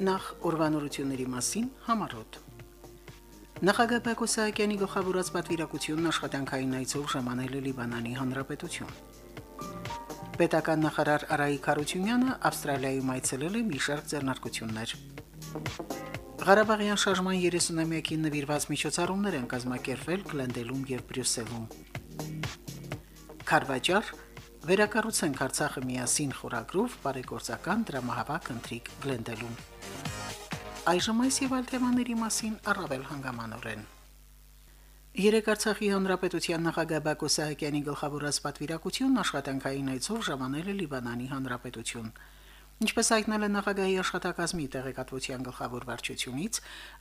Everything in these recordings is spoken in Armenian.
Նախ ուրվանորությունների մասին համարոտ։ Նախագահ Բակո Սահակյանի գլխավորած պատվիրակությունն աշխատանքային այցով ժամանել է Լիբանանի Հանրապետություն։ Պետական նախարար Արայիկ Խարությունյանը Ավստրալիայում այցելել է մի շարք ձեռնարկություններ։ Ղարաբաղյան շարժման 30-ամյակին նվիրված միջոցառումներ են կազմակերպվել Գլենդելում եւ Բրյուսելում։ Խարվաճար Վերակառուցենք Արցախը միասին խորագրով բարեգործական դրամահավաք ընտրիկ Գլենդելում։ Այժմ այս եւ այլ թեմաների մասին առավել հանգամանորեն։ Երեք Արցախի հանրապետության նախագահ Բակո Սահակյանի գլխավորած պատվիրակությունն աշխատանքային այցով ժամանել է Լիբանանի հանրապետություն։ Ինչպես հայտնել է նախագահի աշխատակազմի տեղեկատվության գլխավոր վարչությունից,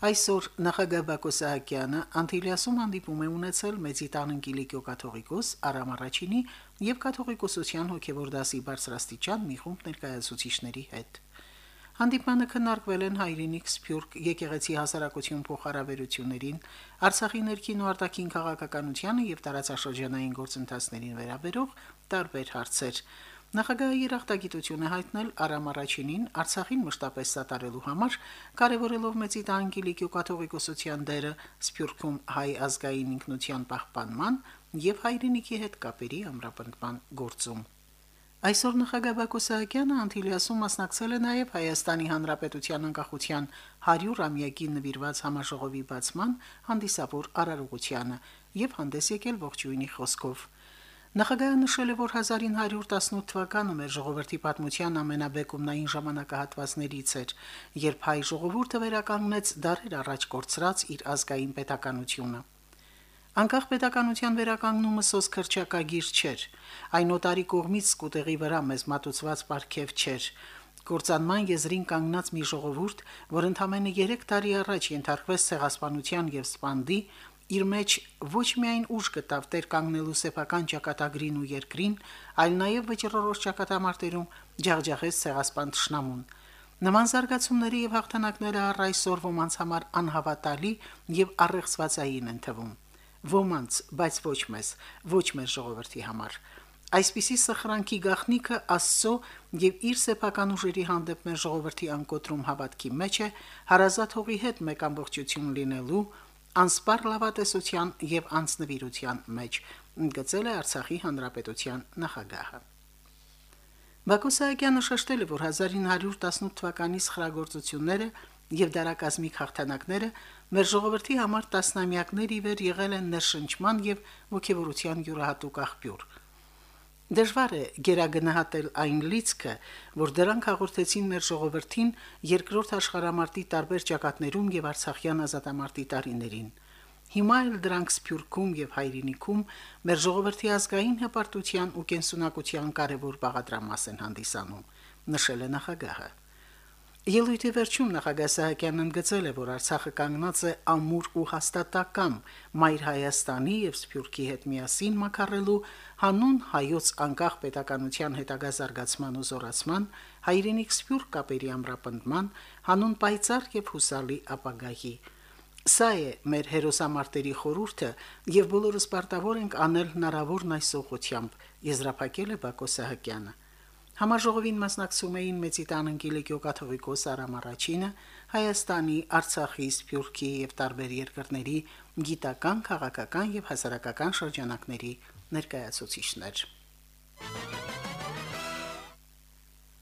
այսօր նախագահ Բակո Սահակյանը Անտիլիասում հանդիպում է ունեցել Մեծիտան Կիլիկիո կաթողիկոս Արամ Արաչինի եւ կաթողիկոսության հոգեվոր դասի բարձրաստիճան մի խումբ ներկայացուցիչների հետ։ Հանդիպանը քննարկվել են հայրենիք Սփյուռք եկեղեցի հասարակություն փոխհարաբերություններին, Արցախի ներքին ու արտաքին քաղաքականությանը եւ տարածաշրջանային գործընթացներին վերաբերող տարբեր հարցեր։ Նախագահի երախտագիտություն է հայտնել Արամ Արաչինին Արցախին մշտապես սատարելու համար, կարևորելով մեծի տանկիլիկյո կաթողիկոսության դերը Սփյուռքում հայ ազգային ինքնության պահպանման եւ հայրենիքի հետ կապերի ամրապնդման գործում։ Այսօր նախագահ Բակո Սահակյանը Անտիլիասում մասնակցել է նաև Հայաստանի Հանրապետության անկախության 100-ամյակին նվիրված համաժողովի բացման հանդիսավոր արարողությանը եւ հանդես եկել ողջույնի խոսքով։ Նախագահը նշել է, որ 1918 թվականը մեր ժողովրդի պատմության ամենաբեկումնային ժամանակահատվածներից էր, երբ հայ ժողովուրդը վերականգնեց դարեր առաջ կորցրած իր ազգային պետականությունը։ Անկախ պետականության վերականգնումը սոս քրչակագիր չէր։ Այն օտարի կողմից սկուտեղի վրա մեզ մատուցված պարգև չէր։ Գործանման եզրին կանգնած մի ժողովուրդ, որ ընդամենը 3 տարի առաջ ենթարկվեց ցեղասպանության եւ սպանդի, իր մեջ ոչ միայն ուժ գտավ տեր կանգնելու սեփական ճակատագրին ու երկրին, այլ նաև վճռորոշ ճակատամարտերում ջախջախեց ցեղասպան ճշնամուն։ Նման զարգացումների եւ հաղթանակները առ այսօր ոմանց համար անհավատալի եւ առեղծվածային են թվում ոմանց, բայց ոչ մեզ, ոչ մեր ժողովրդի համար։ Այսպիսի սխրանքի գաղտնիքը Աստծո եւ իր սեփական ուժերի հանդեպ մեր ժողովրդի անկոտրում հավատքի մեջ է հարազատ հողի հետ մեկ ամբողջություն լինելու անսպար լավատեսության եւ անձնվիրության մեջ, ընդգծել է Արցախի հանրապետության նախագահը։ Բակո Սահակյանը շեշտել է, որ 1918 թվականի սխրագործությունները եւ դարակազմիկ հաղթանակները մեր ժողովրդի համար տասնամյակներ ի վեր եղել են ներշնչման եւ ողջավորության յուրահատուկ աղբյուր։ Դժվար է գերագնահատել այն լիցքը, որ դրանք հաղորդեցին մեր ժողովրդին երկրորդ աշխարհամարտի տարբեր ճակատներում եւ Արցախյան ազատամարտի տարիներին։ Հիմա էլ դրանք Սփյուռքում եւ Հայրենիքում մեր ժողովրդի ազգային հպարտության ու կենսունակության կարևոր բաղադրամաս են հանդիսանում, նշել է նախագահը։ Ելույթի վերջում նախագահ Սահակյանն ընդգծել է, որ Արցախը կանգնած է ամուր ու հաստատակամ Մայր Հայաստանի եւ Սփյուռքի հետ միասին մակարելու հանուն հայոց անկախ պետականության հետագա զարգացման ու զորացման, հայրենիք Սփյուռք կապերի ամրապնդման, հանուն պայծառ եւ հուսալի ապագայի։ Սա է մեր հերոսամարտերի խորհուրդը եւ բոլորս պարտավոր ենք անել հնարավորն այս ուղությամբ, եզրափակել է Բակո Սահակյանը։ Համաժողովին մասնակցում էին Մեծիտան Անգելիկիո կաթողիկոս Արամ Արաչինը, Հայաստանի, Արցախի, Սփյուռքի եւ տարբեր երկրների գիտական, քաղաքական եւ հասարակական շրջանակների ներկայացուցիչներ։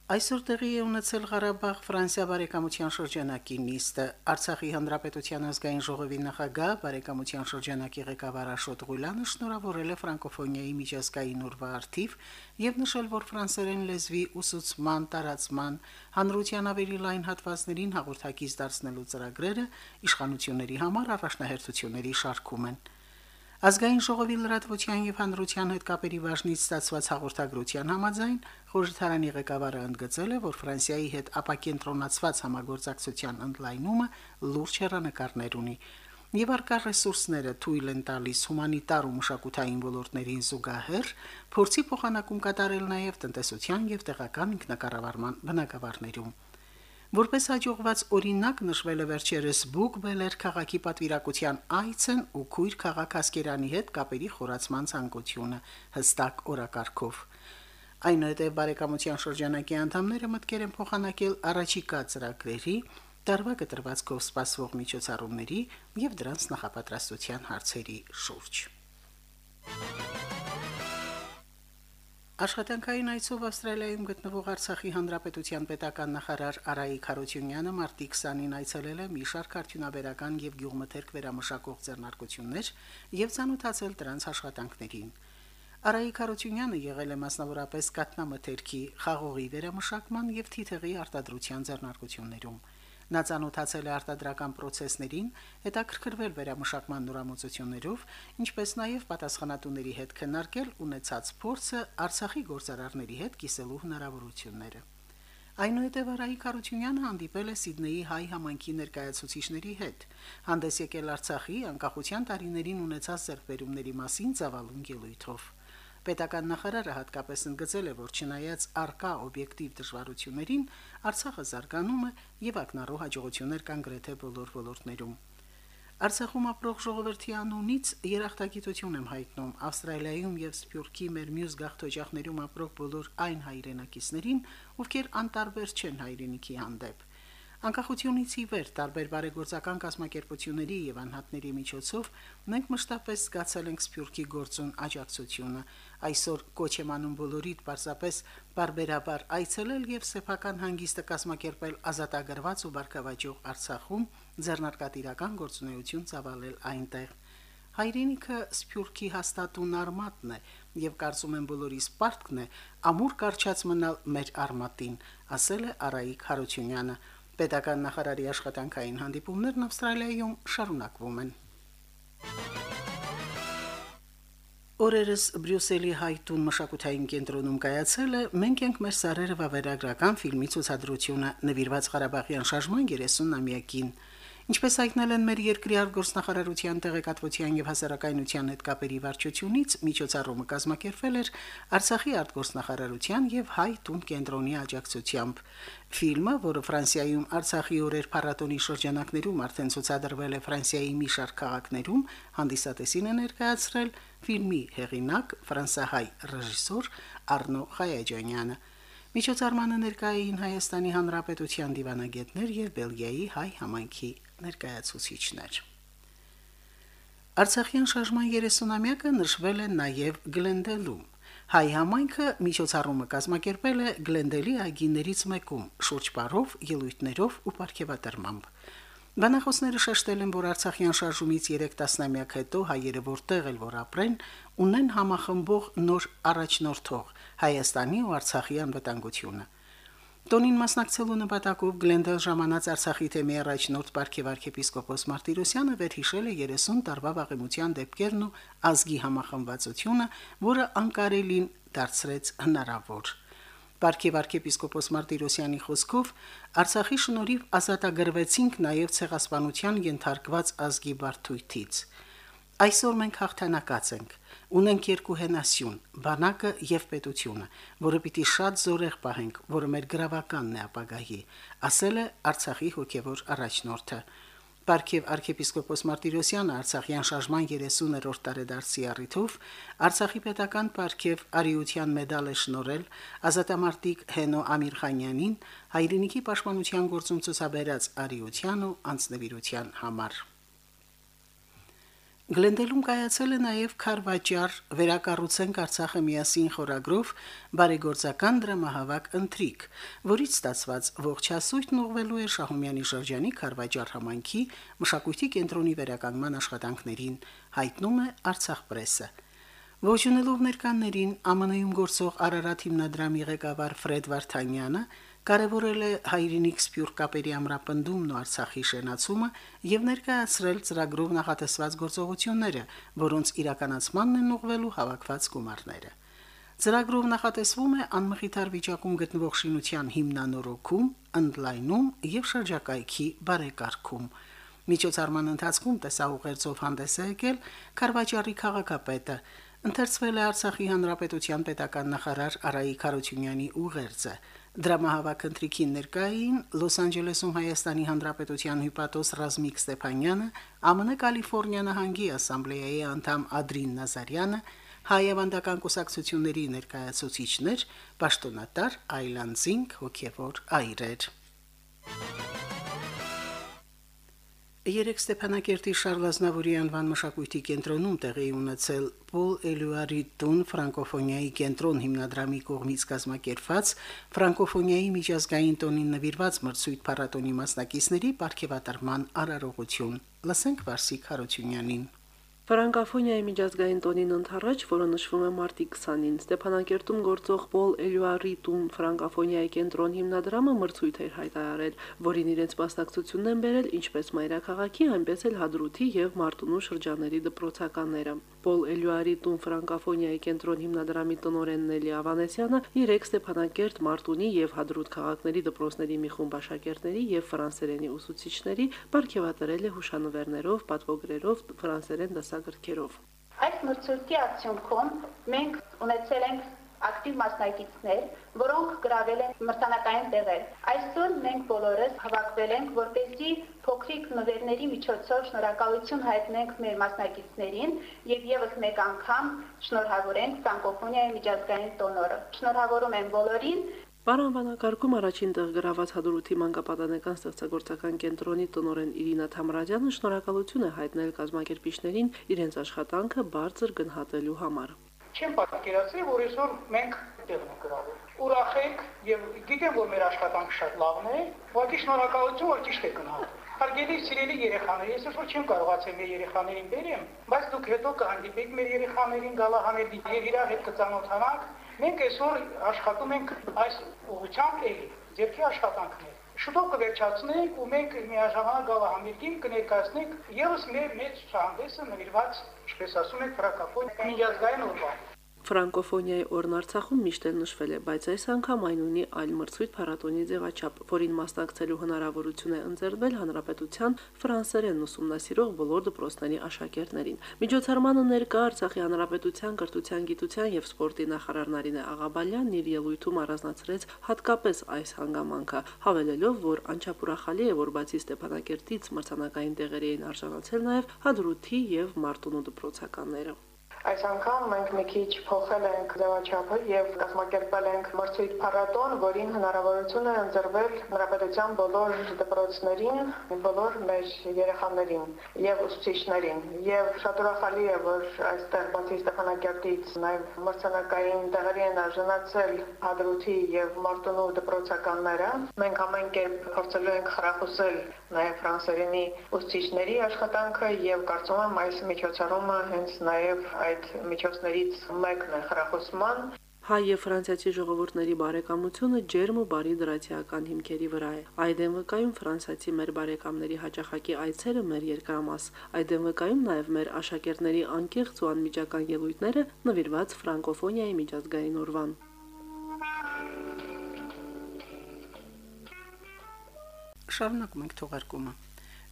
Այսօր տեղի է ունեցել Ղարաբաղ Ֆրանսիա բարեկամության շրջանակի նիստը։ Արցախի հանրապետության ազգային ժողովի նախագահ բարեկամության շրջանակի ղեկավար Աշոտ Ղուլյանը շնորհավորել է ֆրանկոֆոնիայի միջազգային օրվա արդիվ եւ նշել, որ ֆրանսերեն լեզվի ուսուցման, տարածման, հանրության ավելի լայն հատվածներին հաղորդակից դարձնելու ծրագրերը իշխանությունների համար առաջնահերթությունների շարքում են։ Ազգային ժողովի լրատվության եւ հանրության հետ կապերի բաժնից ստացված հաղորդագրության համաձայն խորհրդարանի ղեկավարը ընդգծել է, որ Ֆրանսիայի հետ ապակենտրոնացված համագործակցության ընդլայնումը լուրջ հեռանկարներ ունի եւ արկա ռեսուրսները թույլ են տալիս հումանիտար ու մշակութային ոլորտներին զուգահեռ փորձի փոխանակում կատարել նաեւ տնտեսության եւ տեղական ինքնակառավարման բնակավարներում։ Որպես հաջողված օրինակ նշվել է վերջերս Բուկբելեր քաղաքի պատվիրակության այցն ու քույր քաղաք Ասկերանի հետ կապերի խորացման ցանկությունը հստակ օրակարգով։ Այնուհետև բարեկամության շրջանակի անդամները մտկեր են փոխանակել առաջիկա ծրագրերի տարվա կտրվածքով սպասվող միջոցառումների եւ դրանց նախապատրաստության հարցերի շուրջ։ Աշխատանքային այցով Ավստրալիայում գտնվող Արցախի հանրապետության պետական նախարար Արայիկ Խարությունյանը մարտի 20-ին այցելել է մի շարք արդյունաբերական եւ գյուղմթերք վերամշակող ձեռնարկություններ եւ ցանոթացել դրանց աշխատանքներին։ Արայիկ Խարությունյանը եղել է մասնավորապես կատնամթերքի, խաղողի վերամշակման եւ թիթեղի արտադրության ձեռնարկություններում։ Նա ցանոթացել է արտադրական process-ներին, հետաքրքրվել վերամշակման նորամուծություններով, ինչպես նաև պատասխանատուների հետ քննարկել ունեցած փորձը Արցախի գործարարների հետ կիսելու հնարավորությունները։ Այնուհետև Արայիկ Արությունյանը հանդիպել է Սիդնեի հայ համայնքի ներկայացուցիչների հետ։ Հանդես եկել Արցախի անկախության տարիներին ունեցած ձեռքբերումների մասին ծավալուն ելույթով։ Պետական նախարարը հատկապես ընդգծել է, որ չնայած արկա օբյեկտիվ դժվարություններին, Արցախը զարգանում է եւ ակնառու հաջողություններ կան գրեթե բոլոր ոլորտներում։ Արցախում ապրող ժողովրդի անունից երախտագիտություն եմ հայտնում Ավստրալիայում եւ Սփյուռքի մեր մյուս գաղթօջախներում ապրող բոլոր այն հայրենակիցներին, ովքեր անտարբեր չեն հայրենիքի հանդեպ։ Անկախությունից ի վեր տարբեր բարեգործական կազմակերպությունների եւ անհատների միջոցով մենք մշտապես զգացել ենք Սփյուռքի գործուն աջակցությունը, Այսօր կոչ եմ անում բոլորիդ պարզապես բարբերաբար այցելել եւ սեփական հանգիստը կազմակերպել ազատագրված ու բարգավաճող Արցախում ձեռնարկատիրական գործունեություն ծավալել այնտեղ։ Հայրենիքը Սփյուռքի հաստատուն արմատն է եւ կարծում եմ բոլորիս պարտքն է ամուր կարճած մնալ մեր արմատին, ասել է Արայիկ Հարությունյանը։ Պետական նախարարի աշխատանքային հանդիպումներն Ավստրալիայում շարունակվում են։ Օրերս Բրյուսելի հայտուն մշակութային կենտրոնում կայացել է «Մենք ենք մեր սարերը» վավերագրական ֆիլմի ցուցադրությունը նվիրված Ղարաբաղյան շարժման 30-ամյակին։ Ինչպես հայտնել են մեր երկրի արտգործնախարարության տեղեկատվության եւ հասարակայնության հետ կապերի վարչությունից, միջոցառումը կազմակերպվել էր Արցախի արտգործնախարարության եւ Հայ տուն կենտրոնի աջակցությամբ։ Ֆիլմը, որը Ֆրանսիայում Արցախի օրեր փառատոնի շրջանակներում արդեն ցուցադրվել է Ֆրանսիայի մի շարք քաղաքներում, հանդիսատեսին է ներկայացրել ֆիլմի հեղինակ ֆրանսահայ ռեժիսոր Արնո Խայաջանյանը։ Միջոցառմանը ներկային Հայաստանի Հանրապետության դիվանագետներ եւ Բելգիայի հայ համայնքի ներկայացուցիչներ։ Արցախյան շարժման 30-ամյակը նշվել է նաև Գլենդելում։ Հայ համայնքը միջոցառումը կազմակերպել է Գլենդելի այգիներից մեկում՝ շուրջ բարով, ելույթներով ու ապարքեվատրմամբ։ Բանախոսները շեշտել են, որ Արցախյան շարժումից 3 տասնամյակ հետո հայերը որտեղ էլ որ ապրեն, ունեն համախմբող նոր առաջնորդող Հայաստանի ու Արցախի անվտանգությունը։ Տոնին մասնակցելու նպատակով Գլենդել ժամանած Արցախի թեմի առաջնորդ Պարքև arczepiskopos Մարտիրոսյանը վերհիշել է 30 տարվա վաղեմության դեպքերն ու ազգի համախմբվածությունը, որը անկարելին դարձրեց հնարավոր։ Պարքև arczepiskopos Մարտիրոսյանի խոսքով Արցախի շնորհիվ ազատագրվեցինք նաև ցեղասպանության ենթարկված ազգի բարթույթից։ Այսօր մենք հաղթանակած ենք Ունենք երկու հենասյուն՝ բանակը եւ պետությունը, որը պիտի շատ զորեղ պահենք, որը մեր գրավականն է ապագայի, ասել է Արցախի հոգևոր առաջնորդը։ Պարքև arczepiskopos Մարտիրոսյանը Արցախյան շարժման 30-րդ տարեդարձի առիթով Արցախի պետական Պարքև արիության մեդալ է շնորել ազատամարտիկ Հենո Ամիրխանյանին հայրենիքի պաշտպանության գործում ցուցաբերած արիության ու անձնվիրության համար։ Գլենդելում կայացել է նաև Խարվաճար վերակառուցենք Արցախը միասին խորագրով բարեգործական դրամահավաք ընթրիկ, որից ստացված ողջ հասույթն ուղղվելու է Շահումյանի շրջանի Խարվաճար համայնքի մշակույթի կենտրոնի վերականգնման աշխատանքներին, հայտնում է Արցախ պրեսը։ Ողջունելով ներկաններին ԱՄՆ-ում գործող Արարատ հիմնադրամի ղեկավար Ֆրեդ Վարդանյանը կարևորել է հայրենիք սփյուռ կապերի ամրապնդումն ու Արցախի շենացումը եւ ներկայացրել ծրագրով նախատեսված գործողությունները, որոնց իրականացմանն են ուղղվելու հավաքված գումարները։ Ծրագրով նախատեսվում է անմխիթար վիճակում գտնվող շինության հիմնանորոգում, ընդլայնում եւ շրջակայքի բարեկարգում։ Միջոցառման ընթացքում տեսաուղերձով հանդես է եկել Կարվաճարի քաղաքապետը, ընթերցվել է Արցախի հանրապետության պետական նախարար Արայիկ Խարությունյանի ուղերձը։ Դրամահավաք ընտրիկին ներկային Լոս Անջելեսում Հայաստանի Հանրապետության հյուպատոս Ռազմիկ Ստեփանյանը, ԱՄՆ Կալիֆոռնիա նահանգի ասամբլեայի անդամ Ադրին Նազարյանը, հայավանդական կուսակցությունների ներկայացուցիչներ, պաշտոնատար Այլանդզինգ հոգևոր այրեր։ Երեք Ստեփանակերտի Շարլազնավուրի անվան մշակույթի կենտրոնում տեղի ունեցել Պոլ Էլյուարի տուն ֆրանկոֆոնիայի կենտրոն հիմնադրամի կողմից կազմակերպված ֆրանկոֆոնիայի միջազգային տոնին նվիրված մրցույթ փառատոնի մասնակիցների ապարգևատրման արարողություն։ Լսենք Վարսիկ Հարությունյանին։ Ֆրանկաֆոնիայի միջազգային տոնին ընթառաջ, որը նշվում է մարտի 20-ին, Ստեփանակերտում գործող Պոլ Էլյուարի տուն ֆրանկաֆոնիայի կենտրոն հիմնադրամը մրցույթ էր հայտարարել, որին իրենց մասնակցությունն են բերել ինչպես մայրաքաղաքի, այնպես էլ Հադրութի եւ Մարտունու շրջանների դպրոցականները։ Պոլ Էլյուարի տուն ֆրանկաֆոնիայի կենտրոն հիմնադրամի տնօրեն Նելի Ավանեսյանը երեք Ստեփանակերտ, Մարտունի եւ Հադրութ քաղաքների դպրոցների մի խումբ աշակերտների եւ ֆրանսերենի ուսուցիչների ապարգևատրել է հուշանվերներով, պատվոգրերով, ֆրանսերեն դասագրքերով։ Այս մրցույթի արդյունքում մենք ունեցել ենք ակտիվ մասնակիցներ, որոնք գրավել են մրցանակային տեղեր։ Այսօր մենք բոլորս հավաքվել ենք, որպեսզի փոքրիկ նվերների միջոցով շնորհակալություն հայտնենք մեր մասնակիցներին եւ եւս մեկ անգամ շնորհավորենք ֆրանկոֆոնիայի միջազգային տոնորը։ Շնորհավորում եմ բոլորին Պարանվանակարգում առաջին տեղ գրաված հադրութի մանկապատանեկան ստեղծագործական կենտրոնի տնօրեն Իրինա Թամրաջյանը շնորհակալություն է հայտնել կազմակերպիչներին իրենց աշխատանքը բարձր գնահատելու համար չեմ պատկերացրի, որ այսօր մենք տեղ ենք գրավել։ Ուրախ ենք եւ գիտեմ, որ մեր աշխատանքը շատ լավն է, ուղղակի շնորհակալություն, որ ճիշտ եք գնահատում։ Հարգելի սիրելի երեխաներ, ես այսօր չեմ կարողացել մեր երեխաներին բերեմ, բայց դուք հետո կհանդիպեք մեր երեխաներին գալահանել եւ իրար հետ կծանոթանանք։ Մենք այսօր աշխատում ենք այս ուղղությամբ էլի, ձերքի աշխատանքներ շուտով կվերջացնենք ու մենք միաժամանակ գալահամերգին կներկայացնենք եւս մեր մեծ ցուցահանդեսը նվիրված, ինչպես ասում եք, ֆրակաֆոն միջազգային օրվան։ Ֆրանկոֆոնիայի օրն Արցախում միշտ էլ նշվել է, բայց այս անգամ այն ունի այլ մրցույթ փառատոնի ձևաչափ, որին մասնակցելու հնարավորություն է ընձեռվել հանրապետության ֆրանսերեն ուսումնասիրող բոլոր դպրոցների աշակերտներին։ Միջոցառմանը ներկա Արցախի հանրապետության կրթության, գիտության եւ սպորտի նախարար Նարինե Աղաբալյանն իր ելույթում առանձնացրեց հատկապես այս հանգամանքը, հավելելով, որ անչափուրախալի է, որ բացի Ստեփանակերտից մրցանակային տեղերի են արժանացել նաեւ Հադրութի եւ Մարտունու դպրոցականները։ Այս անգամ մենք մի քիչ փոխել ենք ձևաչափը եւ կազմակերպել ենք մրցույթ փառատոն, որին հնարավորություն է ընձեռվել հանրապետության բոլոր դպրոցներին, բոլոր մեր երեխաներին եւ ուսուցիչներին։ Եվ շատ ուրախալի է, որ այստեղ բացի Ստեփանակերտից նաեւ մրցանակային տեղերի են արժանացել Հադրութի եւ Մարտունու դպրոցականները։ Մենք ամեն կերպ փորձելու ենք խրախուսել նաեւ ֆրանսերենի ուսուցիչների աշխատանքը եւ կարծում եմ այս միջոցառումը հենց նաեւ այդ միջոցներից մեկն է խրախուսման Հայ եւ ֆրանսիացի ժողովուրդների բարեկամությունը ջերմ ու բարի դրացիական հիմքերի վրա է։ Այդ են վկայում ֆրանսիացի մեր բարեկամների հաջախակի այցերը մեր երկրամաս։ Այդ են վկայում նաեւ մեր աշակերտների անկեղծ ու անմիջական ելույթները նվիրված ֆրանկոֆոնիայի միջազգային օրվան։ Շարունակում ենք թողարկումը։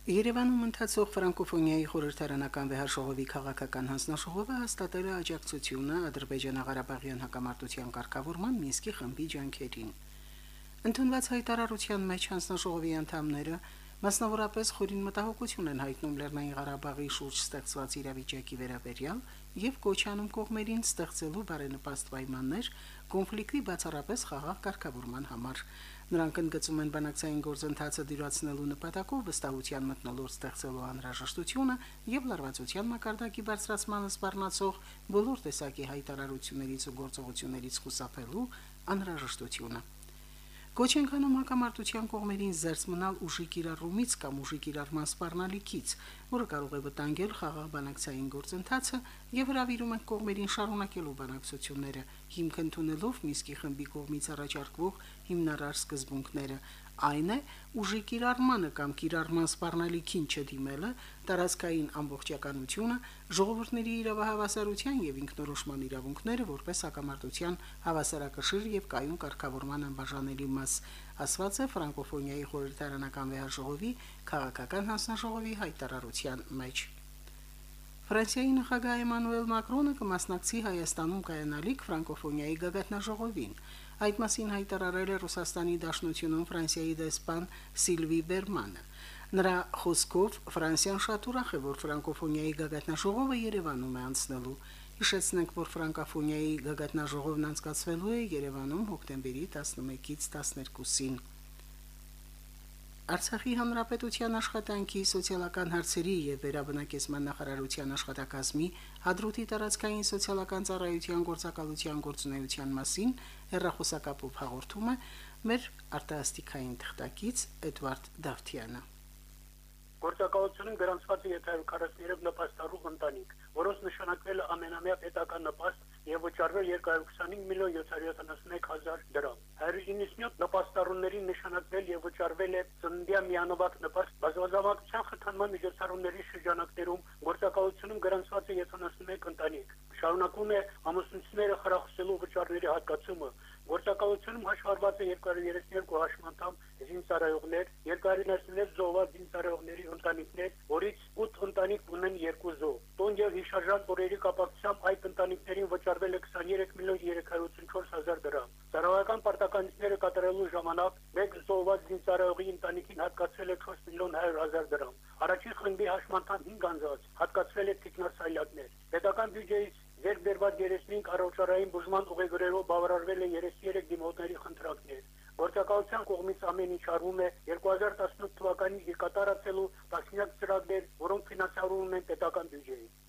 Երևանում ընթացող ֆրանկոֆոնիայի խորհրդարանական վեհաժողովի քաղաքական հանձնաժողովը հաստատել է աջակցությունը Ադրբեջանա-Ղարաբաղյան հակամարտության կարգավորման Մինսկի խմբի ջանքերին։ Ընդունված հայտարարության մեջ հանձնաժողովի անդամները մասնավորապես խորին մտահոգություն են հայտնում Լեռնային Ղարաբաղի շուրջ ստեղծված իրավիճակի վերաբերյալ եւ կոչանում կողմերին ստեղծելու բարենպաստ պայմաններ կոնֆլիկտի բացառապես խաղաղ կարգավորման համար։ Նրանք ընդգծում են բանակցային գործընթացը դյուրացնելու նպատակով վստահության մտնոլորտ ստեղծելու անհրաժեշտությունը եւ լարվածության մակարդակի բարձրացմանը սպառնացող բոլոր տեսակի հայտարարություններից ու գործողություններից խուսափելու անհրաժեշտությունը։ Կոչ են կանում հակամարտության կողմերին զերծ մնալ ուժի կիրառումից կամ ուժի կիրառման սպառնալիքից, որը կարող է վտանգել խաղաղ բանակցային գործընթացը եւ հravirում են կողմերին շարունակելու բանակցությունները, հիմք ընդունելով Միսկի խմբի կողմից առաջարկվող հիմնարար սկզբունքները, այն է ուժի կիրառմանը կամ կիրառման սպառնալիքին չդիմելը, տարածքային ամբողջականությունը, ժողովուրդների իրավահավասարության եւ ինքնորոշման իրավունքները որպես հակամարտության հավասարակշիռ եւ կայուն կարգավորման անբաժանելի մաս, ասված է ֆրանկոֆոնիայի խորհրդարանական վեհաժողովի քաղաքական հանձնաժողովի հայտարարության մեջ։ Ֆրանսիայի նախագահ Էմանուել Մակրոնը կմասնակցի Հայաստանում կայանալիք ֆրանկոֆոնիայի գագաթնաժողովին։ Այդ մասին հայտարարել է Ռուսաստանի Դաշնությունում Ֆրանսիայի դեսպան Սիլվի Բերմանը։ Նրա խոսքով Ֆրանսիան շատ ուրախ է, որ ֆրանկոֆոնիայի գագաթնաժողովը Երևանում է անցնելու։ Հիշեցնենք, որ ֆրանկոֆոնիայի գագաթնաժողովն անցկացվելու է Երևանում հոկտեմբերի 11-ից 12-ին։ Արցախի հանրապետության աշխատանքի սոցիալական հարցերի եւ վերաբնակեցման նախարարության աշխատակազմի հադրութի տարածքային սոցիալական ծառայության գործակալության գործունեության մասին հերրախոսակապով հաղորդում է մեր արտասթիկային թղթակից Էդվարդ Դավթյանը։ Գործակալությունում գրանցված է 743 նպաստառու ընտանիք, որոնց նշանակվել ամենամյա պետական նպաստ եւ վճարվել 225 միլիոն 771 հազար դրամ։ 197 նպաստառուների նշանակվել եւ վճարվել է ծննդյա միանվագ նպաստ բազմազավակության խթանման միջոցառումների շրջանակներում գործակալությունում գրանցված է 71 ընտանիք։ Շարունակում է ամուսնությունները խրախուսելու վճարների հատկացումը, Գործակալությունում հաշվառված է 232 հաշմանդամ զինծառայողներ, 296 զոհված զինծառայողների ընտանիքներ, որից 8 ընտանիք ունեն 2 զոհ։ Տոն եւ հիշարժան օրերի կապակցությամբ այդ ընտանիքներին վճարվել է 23 միլիոն 384 հազար դրամ։ Ծառայական պարտականությունները կատարելու ժամանակ մեկ զոհված զինծառայողի ընտանիքին հատկացվել է 4 միլիոն 100 հազար դրամ։ Առաջին խմբի հաշմանդամ 5 անձանց հատկացվել է տեխնոսայլակներ։ Պետական բյուջեից Ձեր բերված 35 առողջարային բուժման ուղեգրերով բավարարվել է 33 դիմորդների խնդրանքներ։ Գործակալության կողմից ամեն ինչ արվում է 2018 թվականին իր կատարածելու տասնյակ ծրագրեր, որոնք ֆինանսավորվում են պետական բյուջեից։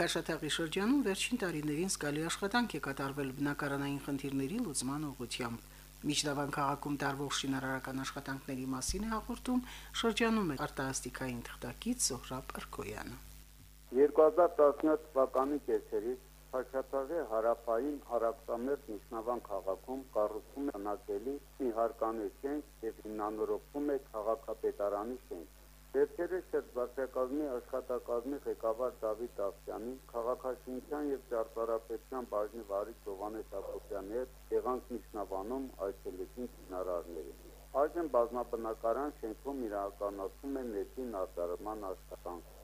Քաշաթաղի շրջանում վերջին տարիներին զգալի աշխատանք է կատարվել բնակարանային խնդիրների լուծման ուղղությամբ։ Միջնավան քաղաքում տարվող շինարարական աշխատանքների մասին է հաղորդում շրջանում արտահասթիկային թղթակից Զոհրաբ Ըրկոյանը։ 2017 թվականի կեսերից Խաչաթաղի հարավային Արաքսամերձ Միշնավան քաղաքում կառուցվում է հնակելի մի հարկանի շենք եւ հիմնանորոգվում է քաղաքապետարանի շենք։ Դեպքերը շրջակազմի աշխատակազմի ղեկավար Դավիթ Աղջյանի, քաղաքաշինության եւ ճարտարապետության բաժնի վարիչ Հովանես Ակոբյանի հետ եղանք Միշնավանում այցելեցին քնարարներին։ Այժմ բազմաբնակարան շենքում իրականացում է ներքին արտադրման աշխատանք։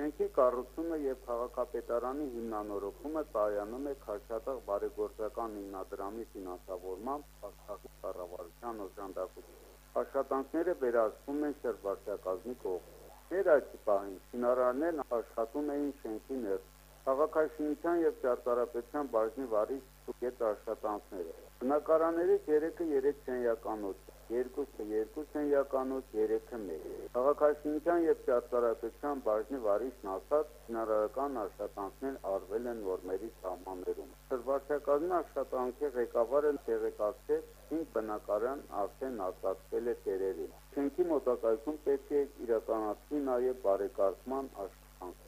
Շենքի կառուցումը եւ քաղաքապետարանի հիմնանորոգումը կայանում է Քաշաթաղ բարեգործական հիմնադրամի ֆինանսավորմամբ Արցախի կառավարության օժանդակությամբ։ Աշխատանքները վերահսկվում են շրջակազմի կողմից։ Մեր այդ պահին շինարարներն աշխատում էին շենքի ներս։ Քաղաքաշինության եւ ճարտարապետության բաժնի վարիչ ցուցեց աշխատանքները։ Բնակարաններից 3-ը 3 շենյականոց, երկուսը երկու շենյականոց, երեքը մեկ։ Քաղաքաշինության եւ ճարտարապետության բաժնի վարիչն ասաց, հնարավորական աշխատանքներ արվել են նորմերի սահմաններում։ Սրբաշակազմի աշխատանքի ղեկավարը տեղեկացրեց, 5 բնակարան արդեն արտադրվել է տերերին։ Շենքի մոտակայքում պետք է իրականացվի նաեւ բարեկարգման աշխատանք։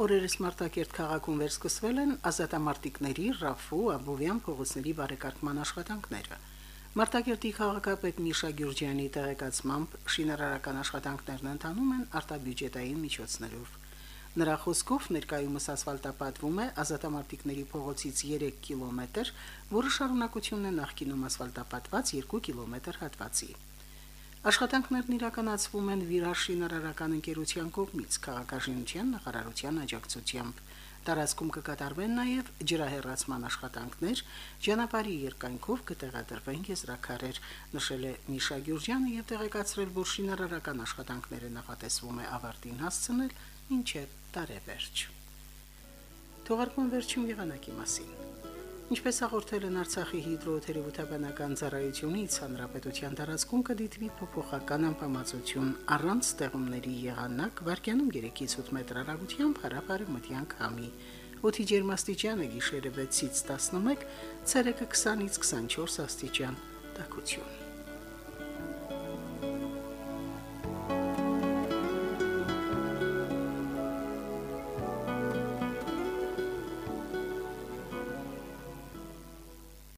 Օրերս Մարտակերտ քաղաքում վերսկսվել են ազատամարտիկների Ռաֆու Աբովյան փողոցների բարեկարգման աշխատանքները։ Մարտակերտի քաղաքապետ Միշա Գյուրջյանի տեղեկացմամբ շինարարական աշխատանքներն ընթանում են արտաբյուջետային միջոցներով։ Նրա խոսքով ներկայումս ասֆալտապատվում է ազատամարտիկների փողոցից 3 կիլոմետր, որը շարունակությունն է նախկինում ասֆալտապատված 2 կիլոմետր հատվածի։ Աշխատանքներն իրականացվում են Վիրաշինարարական ընկերության կողմից քաղաքաշինության նախարարության աջակցությամբ։ Տարածքում կկատարվեն նաև ջրահեռացման աշխատանքներ, ճանապարհի երկայնքով կտեղադրվեն եզրակարեր, նշել է Միշա Գյուրջյանը եւ տեղեկացրել, որ շինարարական աշխատանքները նախատեսվում է ավարտին հասցնել մինչև տարեվերջ։ Թողարկման վերջին եղանակի մասին։ Ինչպես հաղորդել են Արցախի հիդրոթերապևտաբանական ծառայությունից, հանրապետության տարածքում կդիտվի փոփոխական անբավարարություն առանց ստեղումների եղանակ վարկյանում 3-ից 8 մետր հեռագությամբ հարաբարի մթյան քամի։ Օդի ջերմաստիճանը գիշերը 6-ից 11, ցերեկը 20-ից 24 աստիճան։ Տակություն։